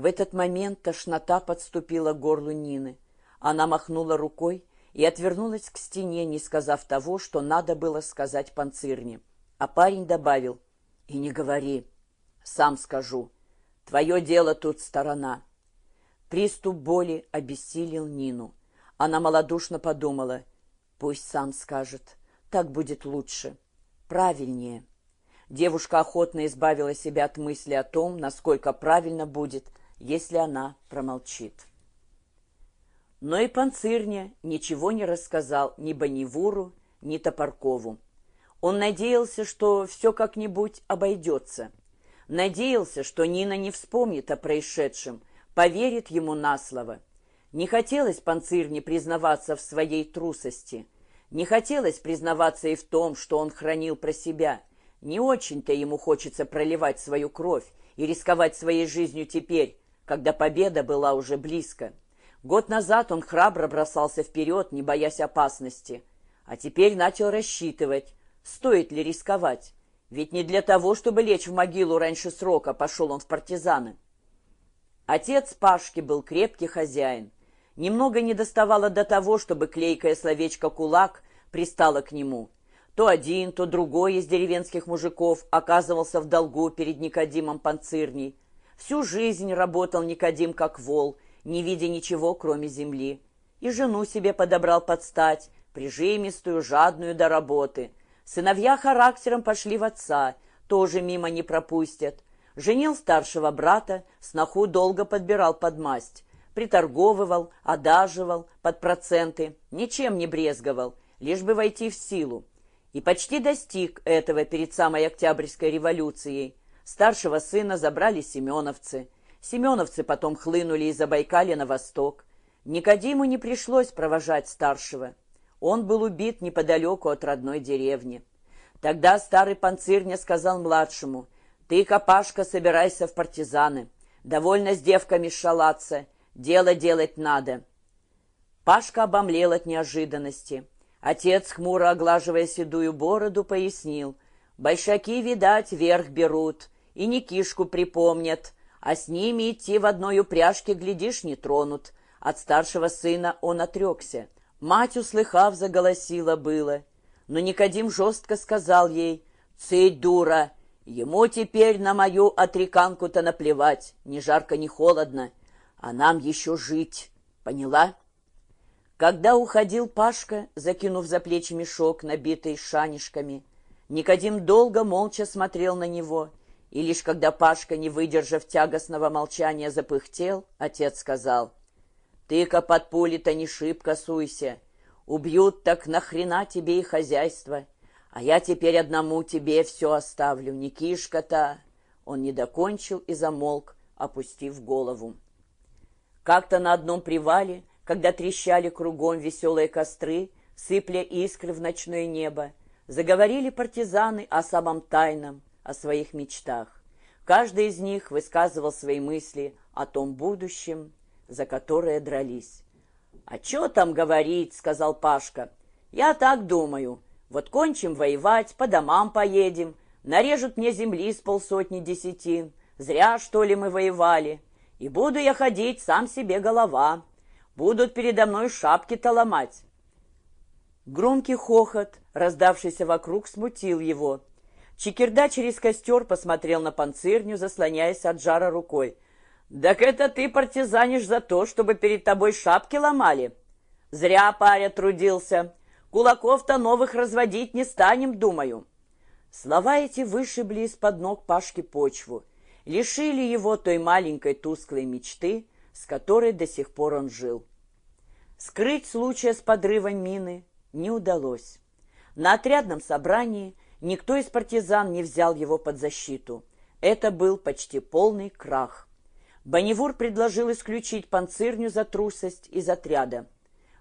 В этот момент тошнота подступила к горлу Нины. Она махнула рукой и отвернулась к стене, не сказав того, что надо было сказать панцирне. А парень добавил, «И не говори, сам скажу, твое дело тут сторона». Приступ боли обессилил Нину. Она малодушно подумала, «Пусть сам скажет, так будет лучше, правильнее». Девушка охотно избавила себя от мысли о том, насколько правильно будет, если она промолчит. Но и Панцирня ничего не рассказал ни Бонневуру, ни Топоркову. Он надеялся, что все как-нибудь обойдется. Надеялся, что Нина не вспомнит о происшедшем, поверит ему на слово. Не хотелось Панцирне признаваться в своей трусости. Не хотелось признаваться и в том, что он хранил про себя. Не очень-то ему хочется проливать свою кровь и рисковать своей жизнью теперь, когда победа была уже близко. Год назад он храбро бросался вперед, не боясь опасности. А теперь начал рассчитывать, стоит ли рисковать. Ведь не для того, чтобы лечь в могилу раньше срока, пошел он в партизаны. Отец Пашки был крепкий хозяин. Немного не доставало до того, чтобы клейкое словечко «кулак» пристало к нему. То один, то другой из деревенских мужиков оказывался в долгу перед Никодимом Панцирней. Всю жизнь работал Никодим как вол, не видя ничего, кроме земли. И жену себе подобрал под стать, прижимистую, жадную до работы. Сыновья характером пошли в отца, тоже мимо не пропустят. Женил старшего брата, сноху долго подбирал под масть. Приторговывал, одаживал под проценты, ничем не брезговал, лишь бы войти в силу. И почти достиг этого перед самой Октябрьской революцией. Старшего сына забрали семеновцы. Семеновцы потом хлынули из Забайкалья на восток. Никодиму не пришлось провожать старшего. Он был убит неподалеку от родной деревни. Тогда старый панцирня сказал младшему, «Ты, Капашка, собирайся в партизаны. Довольно с девками шалаться. Дело делать надо». Пашка обомлел от неожиданности. Отец, хмуро оглаживая седую бороду, пояснил, «Большаки, видать, верх берут и Никишку припомнят, а с ними идти в одной упряжке, глядишь, не тронут. От старшего сына он отрекся. Мать, услыхав, заголосила было. Но Никодим жестко сказал ей, «Цыть, дура, ему теперь на мою отреканку-то наплевать, ни жарко, ни холодно, а нам еще жить, поняла?» Когда уходил Пашка, закинув за плечи мешок, набитый шанишками, Никодим долго молча смотрел на него — и лишь когда Пашка, не выдержав тягостного молчания, запыхтел, отец сказал, «Ты-ка под пули-то не шибко суйся. Убьют, так нахрена тебе и хозяйство? А я теперь одному тебе все оставлю, Никишка-то!» Он не докончил и замолк, опустив голову. Как-то на одном привале, когда трещали кругом веселые костры, сыпля искры в ночное небо, заговорили партизаны о самом тайном, о своих мечтах. Каждый из них высказывал свои мысли о том будущем, за которое дрались. «А что там говорить?» — сказал Пашка. «Я так думаю. Вот кончим воевать, по домам поедем, нарежут мне земли с полсотни десятин. Зря, что ли, мы воевали. И буду я ходить, сам себе голова. Будут передо мной шапки-то ломать». Громкий хохот, раздавшийся вокруг, смутил его. Чекирда через костер посмотрел на панцирню, заслоняясь от жара рукой. «Так это ты партизанишь за то, чтобы перед тобой шапки ломали?» «Зря паря трудился. Кулаков-то новых разводить не станем, думаю». Слова эти вышибли из-под ног Пашки почву, лишили его той маленькой тусклой мечты, с которой до сих пор он жил. Скрыть случая с подрывом мины не удалось. На отрядном собрании Никто из партизан не взял его под защиту. Это был почти полный крах. Бонневур предложил исключить панцирню за трусость из отряда.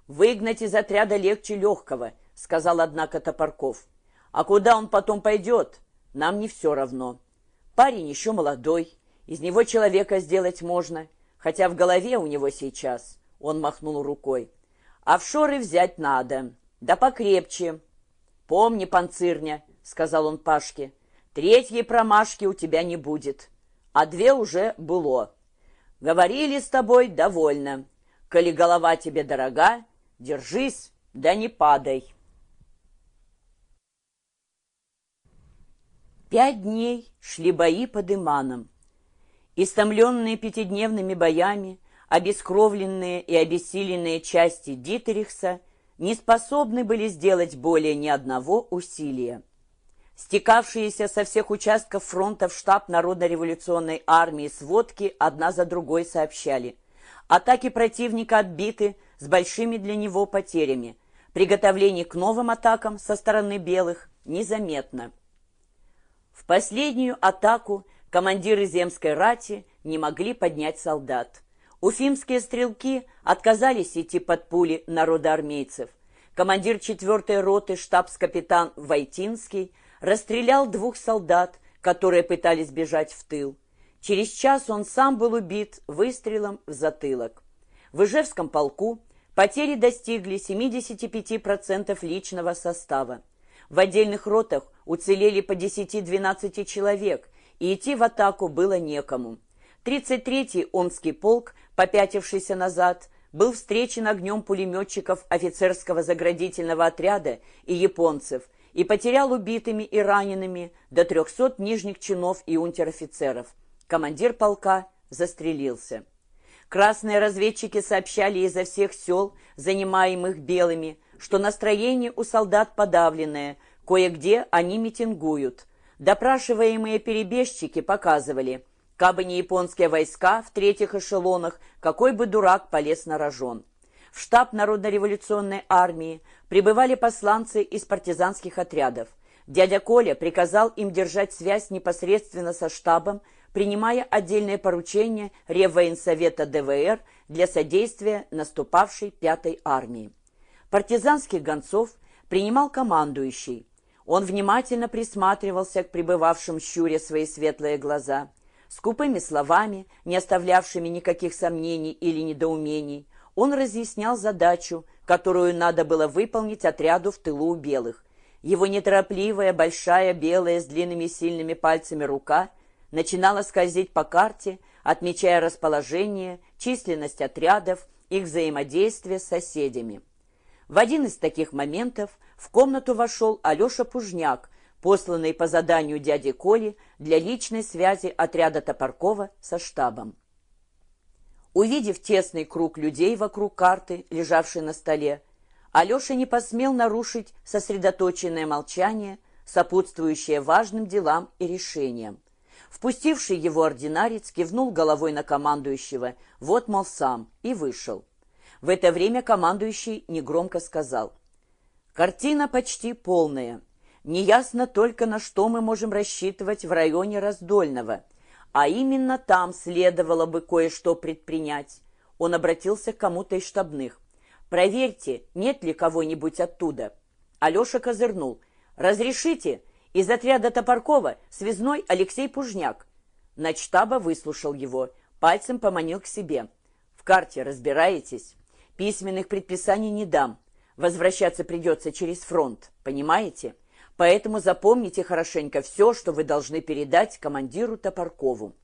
«Выгнать из отряда легче легкого», — сказал, однако, Топорков. «А куда он потом пойдет? Нам не все равно. Парень еще молодой, из него человека сделать можно, хотя в голове у него сейчас...» — он махнул рукой. «Офшоры взять надо, да покрепче. Помни, панцирня, сказал он Пашке, — «третьей промашки у тебя не будет, а две уже было. Говорили с тобой довольно. Коли голова тебе дорога, держись, да не падай. Пять дней шли бои под Иманом. Истомленные пятидневными боями, обескровленные и обессиленные части Дитерихса не способны были сделать более ни одного усилия. Стекавшиеся со всех участков фронта в штаб Народно-революционной армии сводки одна за другой сообщали. Атаки противника отбиты с большими для него потерями. Приготовление к новым атакам со стороны белых незаметно. В последнюю атаку командиры земской рати не могли поднять солдат. Уфимские стрелки отказались идти под пули народоармейцев. Командир 4-й роты штабс-капитан Войтинский расстрелял двух солдат, которые пытались бежать в тыл. Через час он сам был убит выстрелом в затылок. В Ижевском полку потери достигли 75% личного состава. В отдельных ротах уцелели по 10-12 человек, и идти в атаку было некому. 33-й Омский полк, попятившийся назад, был встречен огнем пулеметчиков офицерского заградительного отряда и японцев и потерял убитыми и ранеными до 300 нижних чинов и унтер-офицеров. Командир полка застрелился. Красные разведчики сообщали изо всех сел, занимаемых белыми, что настроение у солдат подавленное, кое-где они митингуют. Допрашиваемые перебежчики показывали, кабы не японские войска в третьих эшелонах, какой бы дурак полез на рожон. В штаб Народно-революционной армии прибывали посланцы из партизанских отрядов. Дядя Коля приказал им держать связь непосредственно со штабом, принимая отдельные поручения Реввоенсовета ДВР для содействия наступавшей пятой армии. Партизанских гонцов принимал командующий. Он внимательно присматривался к пребывавшим щуре свои светлые глаза. Скупыми словами, не оставлявшими никаких сомнений или недоумений, он разъяснял задачу, которую надо было выполнить отряду в тылу у белых. Его неторопливая, большая, белая, с длинными сильными пальцами рука начинала скользить по карте, отмечая расположение, численность отрядов, их взаимодействие с соседями. В один из таких моментов в комнату вошел Алеша Пужняк, посланный по заданию дяди Коли для личной связи отряда Топоркова со штабом. Увидев тесный круг людей вокруг карты, лежавшей на столе, Алеша не посмел нарушить сосредоточенное молчание, сопутствующее важным делам и решениям. Впустивший его ординарец кивнул головой на командующего «Вот, мол, сам» и вышел. В это время командующий негромко сказал. «Картина почти полная. Неясно только, на что мы можем рассчитывать в районе Раздольного. А именно там следовало бы кое-что предпринять». Он обратился к кому-то из штабных. «Проверьте, нет ли кого-нибудь оттуда». Алеша козырнул. «Разрешите? Из отряда Топоркова связной Алексей Пужняк». Начтаба выслушал его, пальцем поманил к себе. «В карте разбираетесь?» Письменных предписаний не дам. Возвращаться придется через фронт, понимаете? Поэтому запомните хорошенько все, что вы должны передать командиру Топоркову.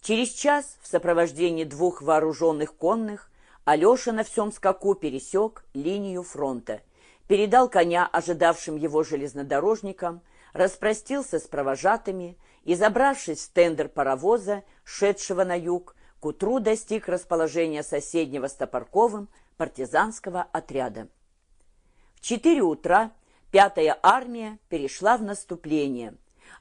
Через час в сопровождении двух вооруженных конных Алеша на всем скаку пересек линию фронта, передал коня ожидавшим его железнодорожникам, распростился с провожатыми и, забравшись в тендер паровоза, шедшего на юг, к утру достиг расположения соседнего с Топорковым партизанского отряда. В четыре утра пятая армия перешла в наступление.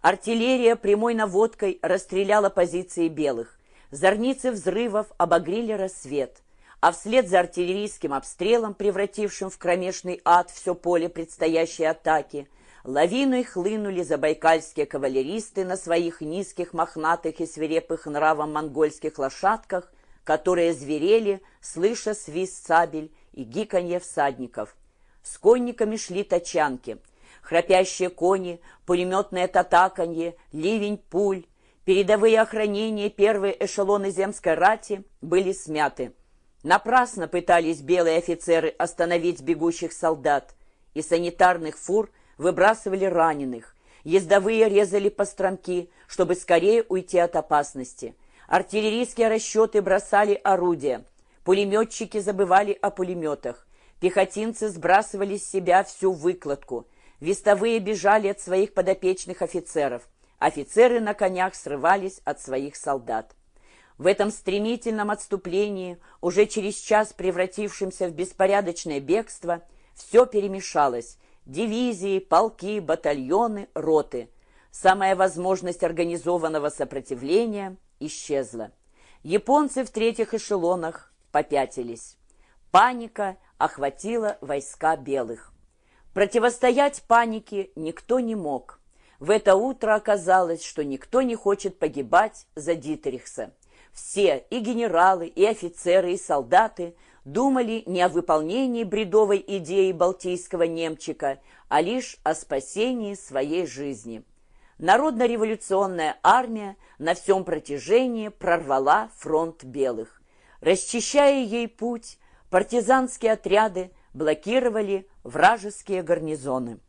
Артиллерия прямой наводкой расстреляла позиции белых. Зорницы взрывов обогрели рассвет, а вслед за артиллерийским обстрелом, превратившим в кромешный ад все поле предстоящей атаки, Лавиной хлынули забайкальские кавалеристы на своих низких, мохнатых и свирепых нравом монгольских лошадках, которые зверели, слыша свист сабель и гиканье всадников. С конниками шли тачанки. Храпящие кони, пулеметное татаканье, ливень пуль, передовые охранения первые эшелоны земской рати были смяты. Напрасно пытались белые офицеры остановить бегущих солдат, и санитарных фур – выбрасывали раненых, ездовые резали постромки, чтобы скорее уйти от опасности. Артиллерийские расчеты бросали орудия. Пулеметчики забывали о пулеметах. Пехотинцы сбрасывали с себя всю выкладку. Вестовые бежали от своих подопечных офицеров. Офицеры на конях срывались от своих солдат. В этом стремительном отступлении, уже через час превратившемся в беспорядочное бегство, все перемешалось. Дивизии, полки, батальоны, роты. Самая возможность организованного сопротивления исчезла. Японцы в третьих эшелонах попятились. Паника охватила войска белых. Противостоять панике никто не мог. В это утро оказалось, что никто не хочет погибать за Дитрихса. Все, и генералы, и офицеры, и солдаты, думали не о выполнении бредовой идеи балтийского немчика, а лишь о спасении своей жизни. Народно-революционная армия на всем протяжении прорвала фронт белых. Расчищая ей путь, партизанские отряды блокировали вражеские гарнизоны.